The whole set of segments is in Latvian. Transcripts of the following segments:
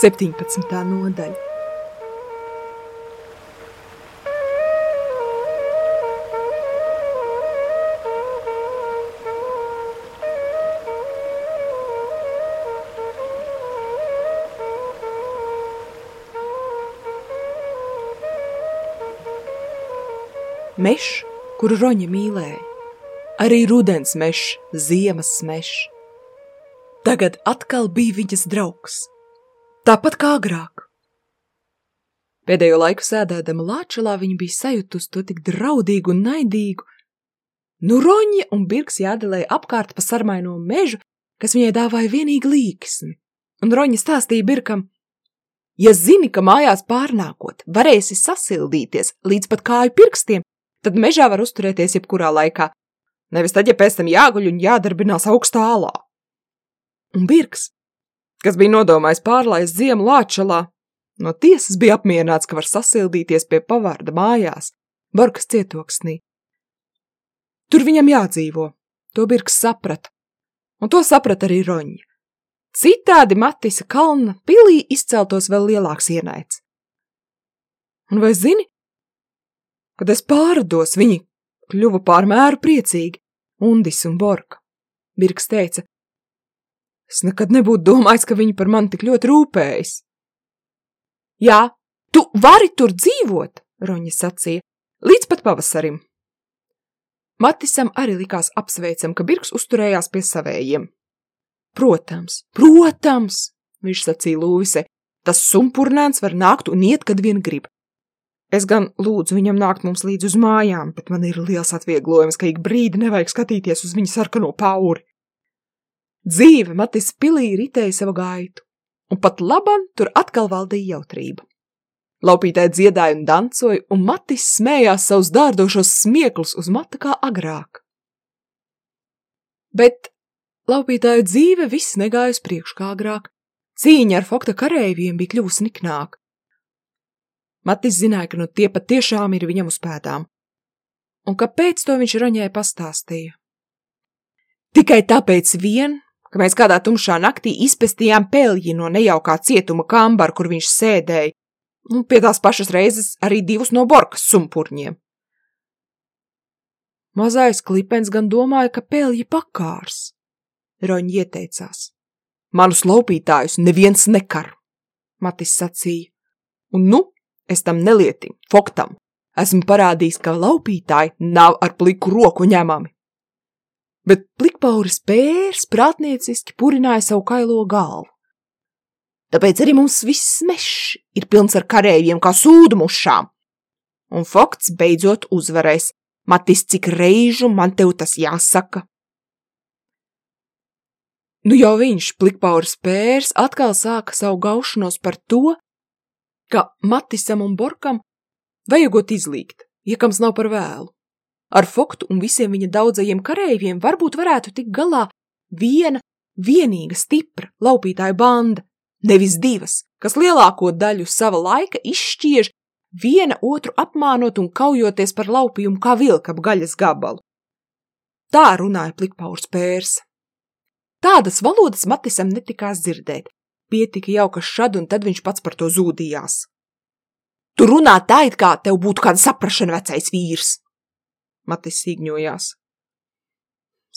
17. nodaļa. Mešs, kuru Roņa mīlēja, arī rudens mežs, ziemas mežs. Tagad atkal bija viņas draugs, tāpat kā agrāk. Pēdējo laiku sēdēdama Lāčalā viņa bija sajutusi to tik draudīgu un naidīgu. Nu Roņa un Birks jādelēja apkārt pa sarmaino mežu, kas viņai dāvāja vienīgi līksni. Un Roņa stāstīja Birkam, ja zini, ka mājās pārnākot varēsi sasildīties līdz pat kāju pirkstiem, tad mežā var uzturēties jebkurā laikā. Nevis tad, ja pēc tam jāguļ un jādarbinās augstā alā. Un Birks, kas bija nodomājis pārlaist ziemu Lāčalā, no tiesas bija apmierināts, ka var sasildīties pie pavārda mājās, Borkas cietoksnī. Tur viņam jādzīvo, to Birks saprata, un to saprata arī Roņa. Citādi Matisa kalna pilī izceltos vēl lielāks ienaids. Un vai zini, Kad es pārdos, viņi kļuva pārmēru priecīgi, Undis un Borka. Birks teica, es nekad nebūtu domājis, ka viņi par mani tik ļoti rūpējas. Jā, tu vari tur dzīvot, Roņa sacīja, līdz pat pavasarim. Matisam arī likās apsveicam, ka Birks uzturējās pie savējiem. Protams, protams, viņš sacīja Lūvise, tas sumpurnēns var nākt un iet, kad vien grib. Es gan lūdzu viņam nākt mums līdz uz mājām, bet man ir liels atvieglojums, ka ik brīdi nevajag skatīties uz viņa sarkano pauri. Dzīve Matis pilī ritēja savu gaitu, un pat labam tur atkal valdīja jautrība. Laupītāji dziedāja un dancoja, un Matis smējās savus dārdošos smieklus uz mata kā agrāk. Bet laupītāju dzīve viss negāja uz priekšu kā agrāk. Cīņa ar Fokta kareiviem bija kļuvusi niknāka. Matis zināja, ka nu tie patiešām ir viņam uz pēdām. Un kāpēc to viņš Roņai pastāstīja? Tikai tāpēc vien, ka mēs kādā tumšā naktī izpestījām pelji no nejaukā cietuma kambara, kur viņš sēdēja, un pie tās pašas reizes arī divus no borkas sumpurņiem. Mazais klipens gan domāja, ka pelji pakārs. Roņi ieteicās. Manus laupītājus neviens nekar, Matis sacīja. Un nu, Es tam nelietim, foktam, esmu parādījis, ka laupītāji nav ar pliku roku ņemami. Bet plikpauris pērs prātnieciski purināja savu kailo galvu. Tāpēc arī mums viss mešs ir pilns ar karējiem kā sūdu mušām. Un Fokts beidzot uzvarēs. Matis, cik reižu man tev tas jāsaka? Nu jau viņš, plikpauris pērs, atkal sāka savu gaušanos par to, ka Matisam un Borkam vajagot izlīgt, iekams nav par vēlu. Ar Foktu un visiem viņa daudzajiem kareiviem varbūt varētu tik galā viena, vienīga stipra laupītāja banda, nevis divas, kas lielāko daļu sava laika izšķiež viena otru apmānot un kaujoties par laupījumu kā vilka ap gaļas gabalu. Tā runāja plikpaurs pērs. Tādas valodas Matisam netikās dzirdēt, Pietika jau, ka šad un tad viņš pats par to zūdījās. Tu runā tā, it kā tev būtu kāda saprašana vecais vīrs. Matis sīgņojās.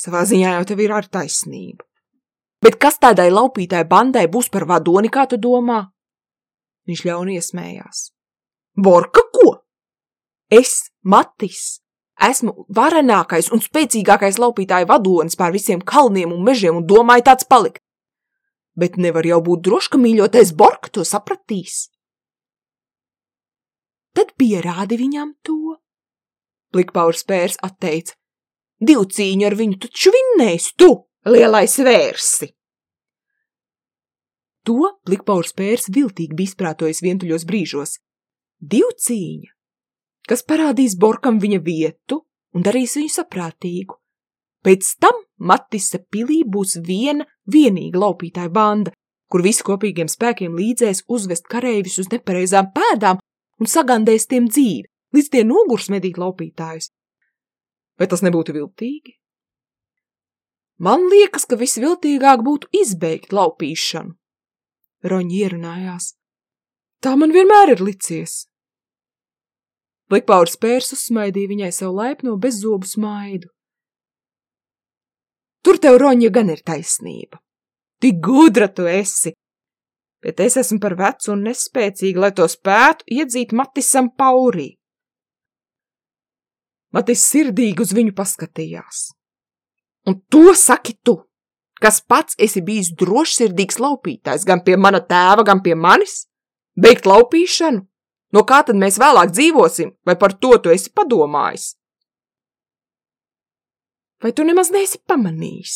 Savā ziņā jau tev ir ar taisnību. Bet kas tādai laupītāji bandai būs par vadoni, kā tu domā? Viņš ļauni iesmējās. Borka ko? Es, Matis, esmu varenākais un spēcīgākais laupītāju vadonis pār visiem kalniem un mežiem un domāju tāds palikt bet nevar jau būt droši, ka mīļotais Borka to sapratīs. Tad pierādi viņam to. Plikpaurs pērs atteica. Divu cīņu ar viņu taču vinnēs tu, lielais vērsi! To plikpaurs pērs viltīgi bija izprātojis vientuļos brīžos. Divu cīņa, kas parādīs Borkam viņa vietu un darīs viņu saprātīgu. Pēc tam Matisa pilī būs viena vienīga laupītāja banda, kur visi kopīgiem spēkiem līdzēs uzvest kareivis uz nepareizām pēdām un sagandēs tiem dzīvi, līdz tie nogurs medīt laupītājus. Vai tas nebūtu viltīgi? Man liekas, ka visviltīgāk būtu izbeigt laupīšanu. Roņa ierunājās. Tā man vienmēr ir licies. Likpaurs pērs uzsmaidīja viņai savu laipno bezzobu smaidu. Tur tev, Roņa, gan ir taisnība. Tik gudra tu esi, bet es esmu par vecu un nespēcīgu, lai to spētu iedzīt Matisam paurī. Matis sirdīgi uz viņu paskatījās. Un to saki tu, kas pats esi bijis drošsirdīgs laupītājs gan pie mana tēva, gan pie manis? Beigt laupīšanu? No kā tad mēs vēlāk dzīvosim, vai par to tu esi padomājis? Vai tu nemaz neesi pamanījis?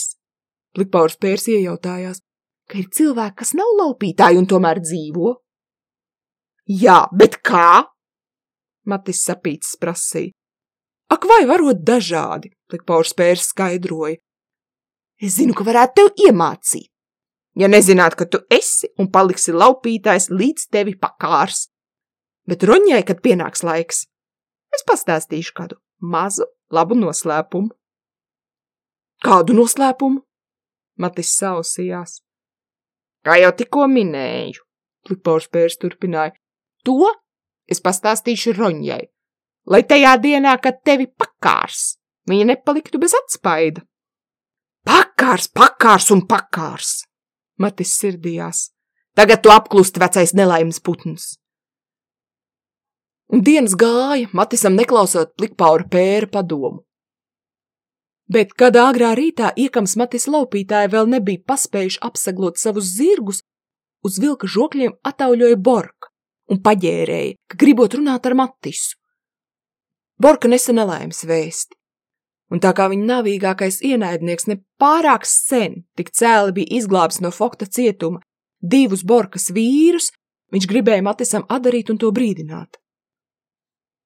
Likpaurs pērs iejautājās, ka ir cilvēki, kas nav laupītāji un tomēr dzīvo. Jā, bet kā? Matis sapīts prasīja. Ak, vai varot dažādi, Likpaurs pērs skaidroja. Es zinu, ka varētu tev iemācīt. Ja nezināt, ka tu esi un paliksi laupītājs līdz tevi pakārs. Bet roņai, kad pienāks laiks, es pastāstīšu kādu mazu labu noslēpumu. Kādu noslēpumu? Matis sausījās. Kā jau tikko minēju, Klipors pērs turpināja, to es pastāstīšu Roņai, lai tajā dienā, kad tevi pakārs, viņa nepaliktu bez atspaida. Pakārs, pakārs un pakārs, Matis sirdījās. Tagad tu apklust vecais nelaimes putns. Un dienas gāja, Matisam neklausot plikpaura pēra padomu. Bet, kad agrā rītā iekams matis laupītāji vēl nebija paspējuši apsaglot savus zirgus, uz vilka žokļiem atauļoja Borka un paģērēja, ka gribot runāt ar Matisu. Borka nesa nelaimes vēsti, un tā kā viņa navīgākais ienaidnieks ne pārāk sen tik cēli bija izglābs no Fokta cietuma divus Borkas vīrus, viņš gribēja Matisam atdarīt un to brīdināt.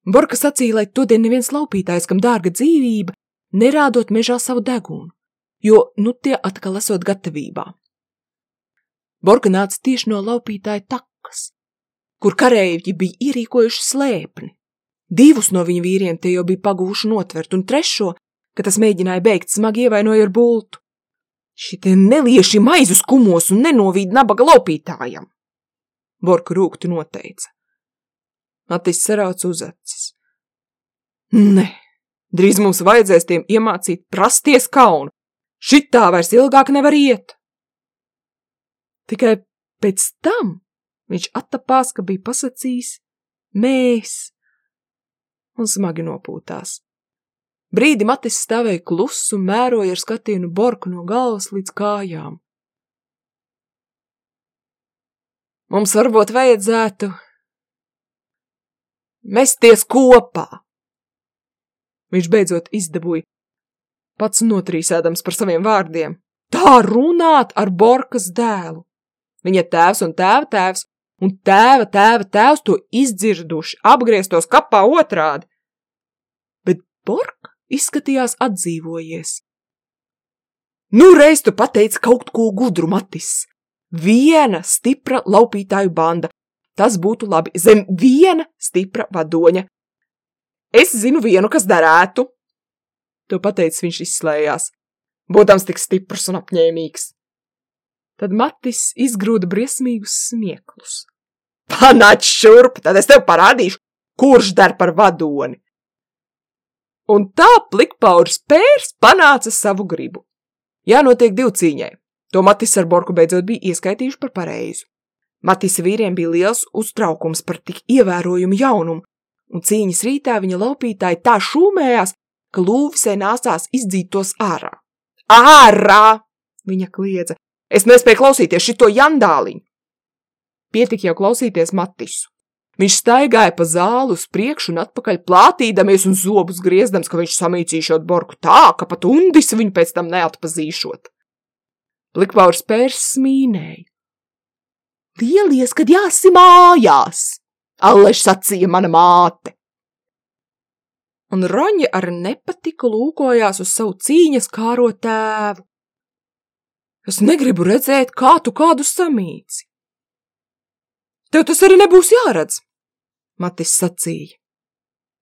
Borka sacīja, lai todien neviens laupītājs, kam dārga dzīvība, nerādot mežā savu degunu, jo nu tie atkal esot gatavībā. Borga nāca tieši no laupītāja takas, kur kareivģi bija ierīkojuši slēpni. Divus no viņa vīriem tie jau bija pagūši notvert, un trešo, ka tas mēģināja beigt, smagi ievainoja ar bultu. Šitie nelieši maizus kumos un nenovīd nabaga laupītājam. Borka rūkti noteica. Matis sarauc uz acis. Ne, Drīz mums vajadzēs tiem iemācīt prasties kaunu. Šitā vairs ilgāk nevar iet. Tikai pēc tam viņš attapās, ka bija pasacījis mēs un smagi nopūtās. Brīdi Matis stāvēja klusu un mēroja ar skatienu borku no galvas līdz kājām. Mums varbūt vajadzētu mesties kopā, Viņš beidzot izdabūja, pats notrīsēdams par saviem vārdiem. Tā runāt ar Borkas dēlu. Viņa tēvs un tēva tēvs un tēva tēva tēvs to izdzirduši, apgrieztos kapā otrādi. Bet Borka izskatījās atdzīvojies. Nu, reiz tu pateici kaut ko gudru, Matis. Viena stipra laupītāju banda. Tas būtu labi zem viena stipra vadoņa, Es zinu vienu, kas derētu. To pateicis viņš izslējās, būdams tik stiprs un apņēmīgs. Tad Matis izgrūda briesmīgus smieklus. Panāc šurp, tad es tev parādīšu, kurš der par vadoni. Un tā plikpaurs pērs panāca savu gribu. Jānotiek divu cīņai. To Matis ar Borku beidzot bija ieskaitījuši par pareizu. Matisa vīriem bija liels uztraukums par tik ievērojumu jaunumu, un cīņas rītā viņa laupītāji tā šūmējās, ka lūvisē nācās izdzīt tos ārā. Ārā! Viņa kliedza. Es nespēju klausīties šito jandāliņu. Pietik jau klausīties Matisu. Viņš staigāja pa zālu uz priekšu un atpakaļ plātīdamies un zobus griezdams, ka viņš samīcīšot Borku tā, ka pat undis viņu pēc tam neatpazīšot. Plikvaurs pērs smīnēja. Lielies, kad jāsi mājās! Allež sacīja mana māte. Un Roņa ar nepatiku lūkojās uz savu cīņas kāro tēvu. Es negribu redzēt, kā tu kādu samīci. Tev tas arī nebūs jāredz, Matis sacīja.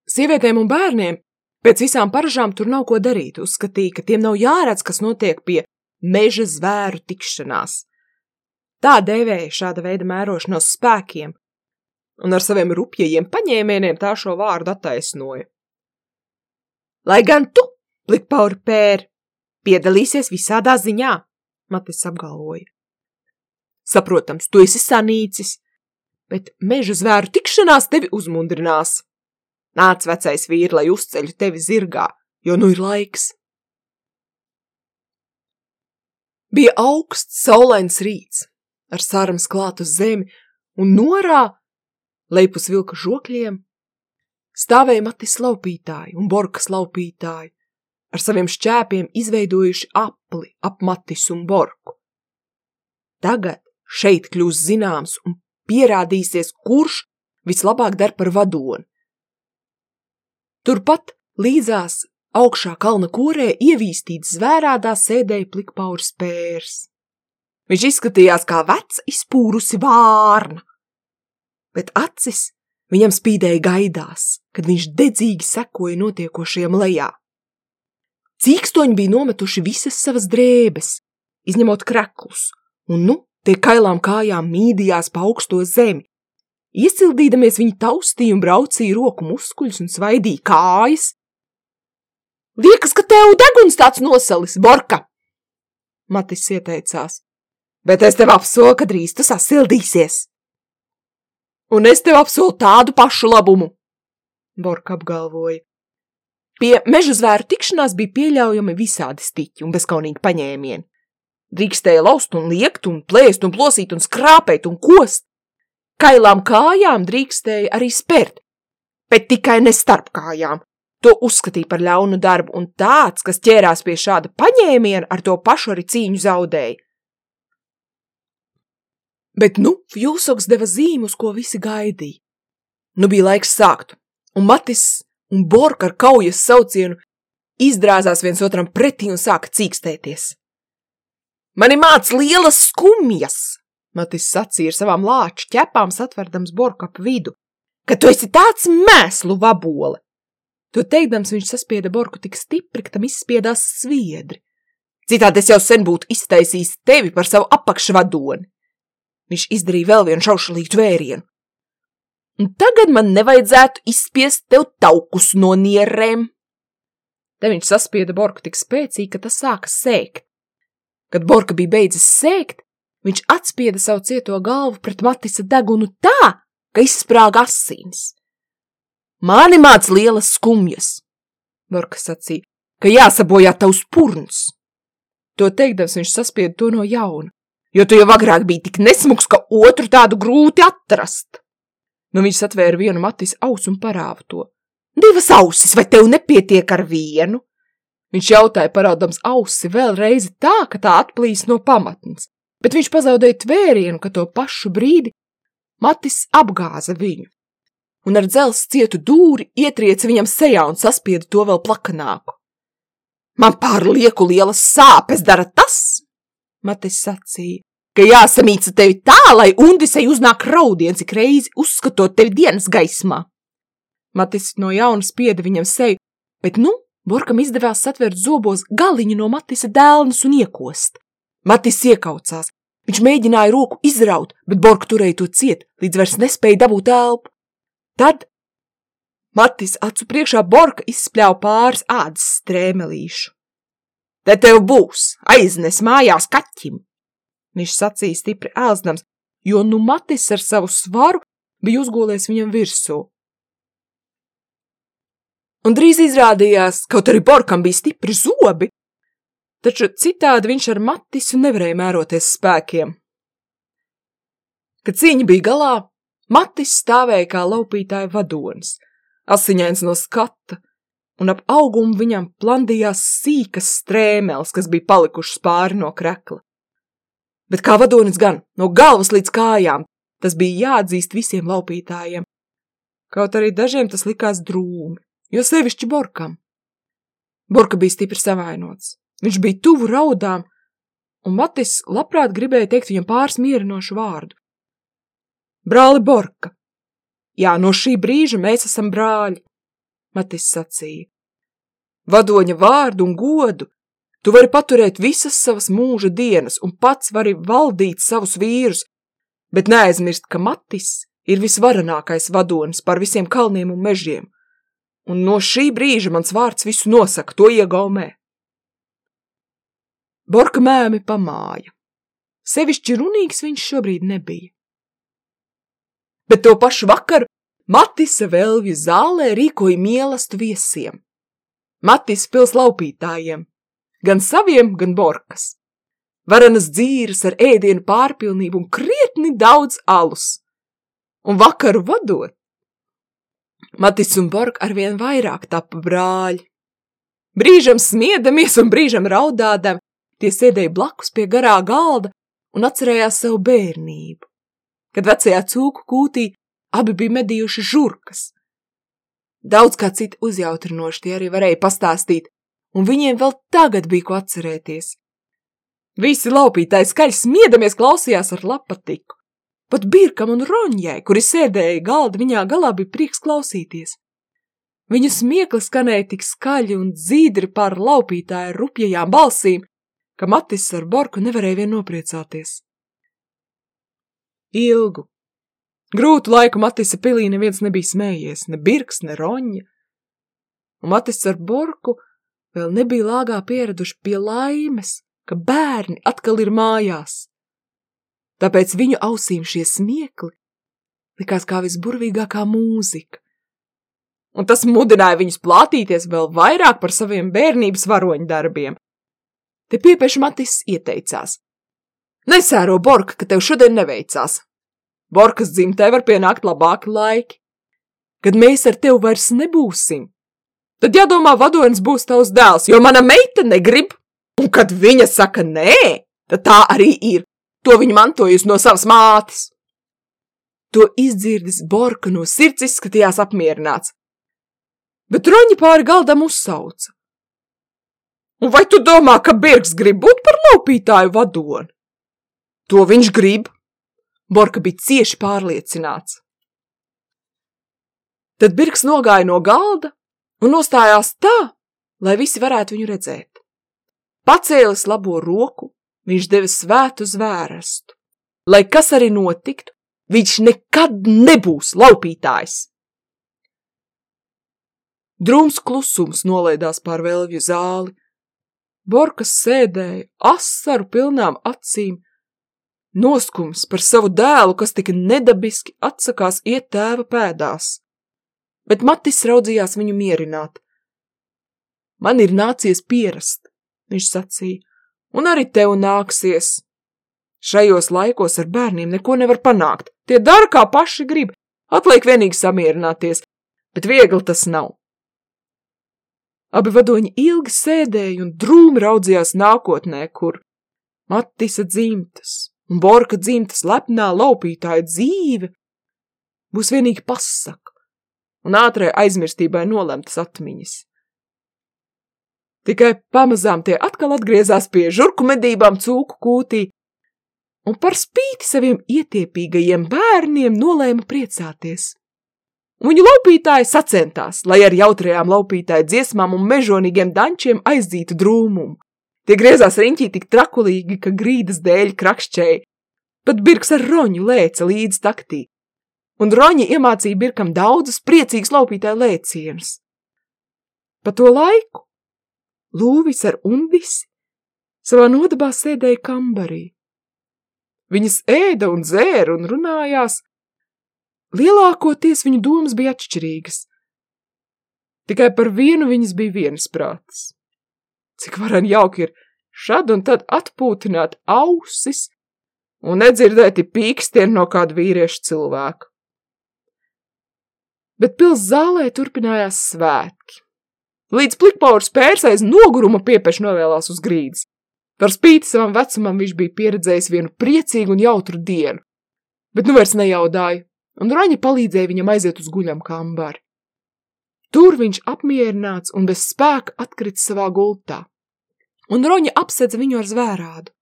Sievietēm un bērniem pēc visām paražām tur nav ko darīt, uzskatīja, ka tiem nav jāredz, kas notiek pie meža zvēru tikšanās. Tā dēvēja šāda veida mērošanos spēkiem, un ar saviem rupjajiem paņēmieniem tā šo vārdu attaisnoja. Lai gan tu, plikpauri pēr, piedalīsies visādā ziņā, Matis apgalvoja. Saprotams, tu esi sanīcis, bet meža zvēru tikšanās tevi uzmundrinās. Nāc, vecais vīri, lai uzceļu tevi zirgā, jo nu ir laiks. Bija augsts, saulains rīts, ar sarams klāt uz zemi, un norā, leipus vilka žokļiem, stāvēja Matis laupītāji un Borkas laupītāji, ar saviem šķēpiem izveidojuši apli ap Matis un Borku. Tagad šeit kļūs zināms un pierādīsies, kurš vislabāk der par vadoni. Turpat līdzās augšā kalna korē ievīstīts zvērādā sēdēja plikpaurs pērs. Viņš izskatījās kā vecs izpūrusi vārna, bet acis viņam spīdēja gaidās, kad viņš dedzīgi sekoja notiekošiem lejā. Cīkstoņi bija nometuši visas savas drēbes, izņemot kreklus, un nu tie kailām kājām mīdījās pa augsto zemi. Iesildīdamies viņi taustīja un braucīja roku muskuļus un svaidīja kājas. Liekas, ka tev deguns tāds nosalis, Borka! Matis ieteicās. Bet es tev apsolu, ka drīz tu sasildīsies. Un es tev apsolu tādu pašu labumu, Borka apgalvoja. Pie meža zvēru tikšanās bija pieļaujami visādi stiķi un bezkaunīgi paņēmieni. Drīkstēja laust un liekt un plēst un plosīt un skrāpēt un kost. Kailām kājām drīkstēja arī spērt, bet tikai ne starp kājām. To uzskatīja par ļaunu darbu, un tāds, kas ķērās pie šāda paņēmiena, ar to pašu arī cīņu zaudēja. Bet nu Fjūsoks deva zīmu, uz ko visi gaidīja. Nu bija laiks sākt, un Matis un Borka ar kaujas saucienu izdrāzās viens otram pretī un sāka cīkstēties. Mani māc lielas skumjas, Matis sacīja ar savām lāču ķepām satverdams Borku ap vidu, ka tu esi tāds mēslu vabole. To teikdams viņš saspieda Borku tik stipri, ka tam izspiedās sviedri. Citādi es jau sen būtu iztaisījis tevi par savu apakšvadoni. Viņš izdarīja vēl vienu šaušalīgu vērienu. Un tagad man nevajadzētu izspiest tev taukus no nierēm. Te viņš saspieda Borku tik spēcīgi, ka tas sāka sēkt. Kad Borka bija beidzis sēkt, viņš atspieda savu cieto galvu pret Matisa degunu tā, ka izsprāga asins. Mani māc lielas skumjas, Borka sacīja, ka jāsabojā tavs purns. To teikdams viņš saspieda to no jauna, jo tu jau agrāk biji tik nesmuks, ka otru tādu grūti atrast. Nu viņš atvēra vienu Matisa ausu un parāva to. Divas ausis, vai tev nepietiek ar vienu? Viņš jautāja, parādams ausi vēlreiz tā, ka tā atplīs no pamatnes, bet viņš pazaudēja tvērienu, ka to pašu brīdi Matis apgāza viņu, un ar dzels cietu dūri ietrieca viņam sejā un saspieda to vēl plakanāku. Man pārlieku lielas sāpes dara tas, Matis sacīja, ka jāsamīca tevi tā, lai undisei uznāk raudiens ik reizi uzskatot tevi dienas gaismā. Matis no jauna spieda viņam seju, bet nu Borkam izdevās satvert zobos galiņu no Matisa dēlnes un iekost. Matis iekaucās. Viņš mēģināja roku izraut, bet Borka turēja to ciet, līdz vairs nespēja dabūt elpu. Tad Matis acu priekšā Borka izspļāva pāris ādas strēmelīšu. Te tev būs, aiznes mājās kaķim, viņš sacīja stipri ēldams, jo nu Matis ar savu svaru bija uzgolies viņam virsū. Un drīz izrādījās, kaut arī Borkam bija stipri zobi, taču citādi viņš ar Matisu nevarēja mēroties spēkiem. Kad cīņa bija galā, Matis stāvēja kā laupītāja vadonis, asiņains no skata, un ap augumu viņam plandījās sīkas strēmeles, kas bija palikušas pāri no krekla. Bet kā vadonis gan, no galvas līdz kājām, tas bija jāatzīst visiem laupītājiem, kaut arī dažiem tas likās drūmi jo sevišķi Borkam. Borka bija stipri savainots. Viņš bija tuvu raudām, un Matis labprāt gribēja teikt viņam pāris mierinošu vārdu. Brāli Borka! Jā, no šī brīža mēs esam brāļi, Matis sacīja. Vadoņa vārdu un godu Tu vari paturēt visas savas mūža dienas un pats vari valdīt savus vīrus, bet neaizmirst, ka Matis ir visvarenākais vadonis par visiem kalniem un mežiem. Un no šī brīža mans vārds visu nosaka, to iegaumē. Borka mēmi pamāja. Sevišķi runīgs viņš šobrīd nebija. Bet to pašu vakaru Matisa Velvju zālē rīkoja mielastu viesiem. Matis pils laupītājiem, gan saviem, gan Borkas. Varenas dzīras ar ēdienu pārpilnību un krietni daudz alus. Un vakaru vadot, Matis un Borka arvien vairāk tapa brāļi. Brīžam smiedamies un brīžam raudādam, Tie sēdēja blakus pie garā galda un atcerējās savu bērnību, kad vecajā cūku kūtī abi bija medījuši žurkas. Daudz kā citi uzjautrinoši tie arī varēja pastāstīt, un viņiem vēl tagad bija ko atcerēties. Visi laupītāji skaļi smiedamies klausījās ar lapatiku. Pat Birkam un Roņģai, kuri sēdēja galda viņā galā, bija prieks klausīties. Viņu smiekli skanēja tik skaļi un dzīdri pār laupītāju rupjajām balsīm, ka Matis ar Borku nevarēja vien nopriecāties. Ilgu. Grūtu laiku Matisa pilī neviens nebija smējies, ne Birks, ne Roņa. Un Matis ar Borku vēl nebija lāgā pieraduši pie laimes, ka bērni atkal ir mājās. Tāpēc viņu ausīm šie smiekli likās kā visburvīgākā mūzika. Un tas mudināja viņus plātīties vēl vairāk par saviem bērnības varoņu darbiem, Te piepeši Matis ieteicās. Nesēro, Borka, ka tev šodien neveicās. Borkas dzimtē var pienākt labāki laiki. Kad mēs ar tevi vairs nebūsim, tad jādomā vadonis būs tavs dēls, jo mana meita negrib, un kad viņa saka nē, tad tā arī ir. To viņa mantojusi no savas mātes. To izdzirdis Borka no sirds izskatījās apmierināts. Bet Roņa pāri galdam uzsauca. Un vai tu domā, ka Birks grib būt par laupītāju vadoni? To viņš grib. Borka bija cieši pārliecināts. Tad Birks nogāja no galda un nostājās tā, lai visi varētu viņu redzēt. Pacēlis labo roku, viņš deva svētu zvērstu. Lai kas arī notiktu, viņš nekad nebūs laupītājs. Drūms klusums nolaidās pār velvju zāli, Borkas sēdēja asaru pilnām acīm, noskums par savu dēlu, kas tik nedabiski atsakās iet tēva pēdās. Bet Matis raudzījās viņu mierināt. Man ir nācies pierast, viņš sacīja, un arī tev nāksies. Šajos laikos ar bērniem neko nevar panākt. Tie dara, kā paši grib, atliek vienīgi samierināties, bet viegli tas nav. Abi vadoņi ilgi sēdēja un drūmi raudzījās nākotnē, kur Matisa dzimtas un Borka dzimtas lepnā laupītāja dzīve būs vienīgi pasaka un ātrai aizmirstībai nolemtas atmiņas. Tikai pamazām tie atkal atgriezās pie žurku medībām cūku kūtī, un par spīti saviem ietiepīgajiem bērniem nolēma priecāties. Viņu laupītāji sacentās, lai ar jautrajām laupītāju dziesmām un mežonīgiem dančiem aizdzītu drūmumu. Tie griezās riņķī tik trakulīgi, ka grīdas dēļ krakšķēja. Pat Birks ar Roņu lēca līdz taktī. Un Roņi iemācīja Birkam daudzus priecīgus laupītāju lēcienus. Pa to laiku Lūvis ar Undisi savā nodabā sēdēja kambarī. Viņas ēda un dzēra un runājās, Lielākoties viņu domas bija atšķirīgas. Tikai par vienu viņas bija viensprātis. Cik varen jauki ir šad un tad atpūtināt ausis un nedzirdēti pīkstien no kāda vīrieša cilvēka. Bet pils zālē turpinājās svētki. Līdz plikpaurs pērs aiz noguruma piepeš novēlās uz grīdas. Par spīti savam vecumam viņš bija pieredzējis vienu priecīgu un jautru dienu, bet nu vairs nejaudāja un Roņa palīdzēja viņam aiziet uz guļam kambari. Tur viņš apmierināts un bez spēka atkrits savā gultā, un Roņa apsedza viņu ar zvērādu.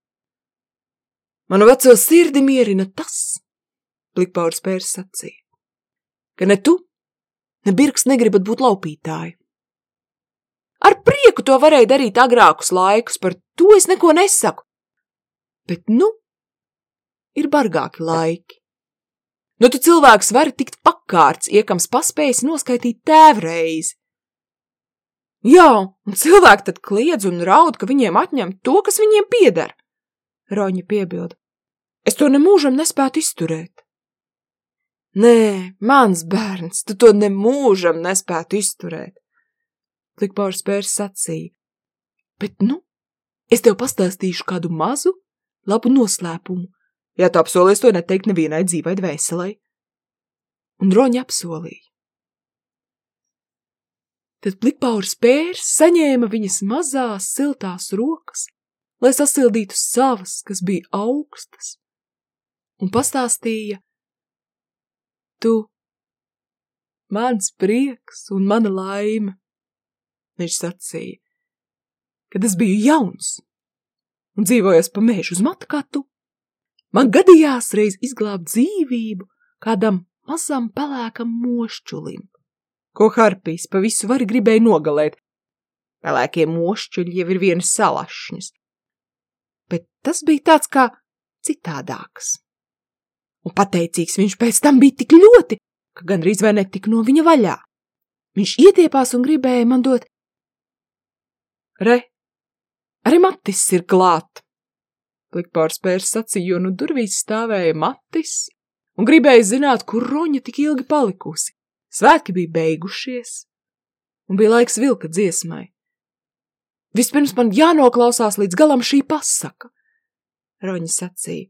Manu veco sirdi mierina tas, plikpaurs pērs sacīja, ka ne tu, ne birks negribat būt laupītāji. Ar prieku to varēja darīt agrākus laikus, par to es neko nesaku. Bet, nu, ir bargāki laiki. Nu, tu cilvēks vari tikt pakārts, iekams paspējis noskaitīt tēvreizi. Jā, un cilvēki tad kliedz un raud, ka viņiem atņem to, kas viņiem pieder. Roņa piebilda. Es to nemūžam nespētu izturēt. Nē, mans bērns, tu to nemūžam nespētu izturēt. Klikpārs pērs sacīja. Bet nu, es tev pastāstīšu kādu mazu, labu noslēpumu, ja tu apsolies to neteikt nevienai dzīvai dvēselai. Un Roņa apsolīja. Tad plikpauris pērs saņēma viņas mazās siltās rokas, lai sasildītu savas, kas bija augstas, un pastāstīja, tu, mans prieks un mana laime, viņš sacīja, kad es biju jauns un dzīvojos pa mēžu uz matkatu, man gadījās reiz izglābt dzīvību kādam mazam pelēkam mošķulim ko harpijas pa visu vari gribēja nogalēt. Pelēkie mošķuļi jau ir vienas salašņas. Bet tas bija tāds kā citādāks. Un pateicīgs viņš pēc tam bija tik ļoti, ka gandrīz vai netika no viņa vaļā. Viņš ietiepās un gribēja man dot. Re, arī Matis ir klāt. Klikpārs pērs sacīja, jo nu durvīs stāvēja Matis un gribēja zināt, kur roņa tik ilgi palikusi. Svētki bija beigušies, un bija laiks vilka dziesmai. Vispirms man jānoklausās līdz galam šī pasaka, Roņa sacīja.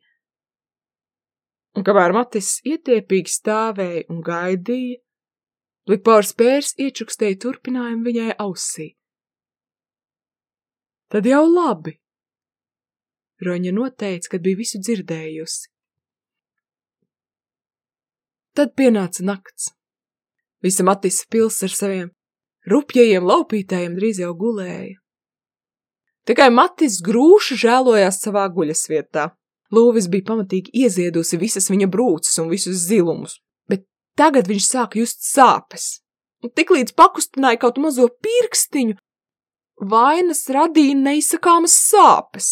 Un kamēr Matis ietiepīgi stāvēja un gaidīja, Likpārs pērs iečukstēja turpinājumu viņai ausī. Tad jau labi. Roņa noteica, kad bija visu dzirdējusi. Tad pienāca nakts. Visa Matisa pils ar saviem rupjajiem laupītājiem drīz jau gulēja. Tikai Matis grūši žēlojās savā guļas vietā. Lūvis bija pamatīgi ieziedusi visas viņa brūces un visus zilumus, bet tagad viņš sāka just sāpes. Un tiklīdz pakustināja kaut mazo pirkstiņu, vainas radīja neizsakāmas sāpes.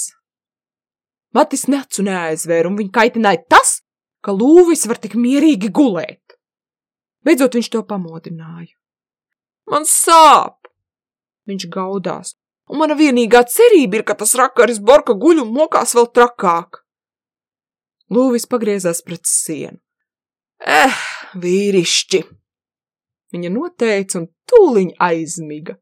Matis necu neaizvēra, un viņu kaitināja tas, ka Lūvis var tik mierīgi gulēt. Beidzot viņš to pamodināja. Man sāp! Viņš gaudās, un mana vienīgā cerība ir, ka tas rakaris Borka guļ un mokās vēl trakāk. Lūvis pagriezās pret sienu. Eh, vīrišķi! Viņa noteica un tūliņ aizmiga.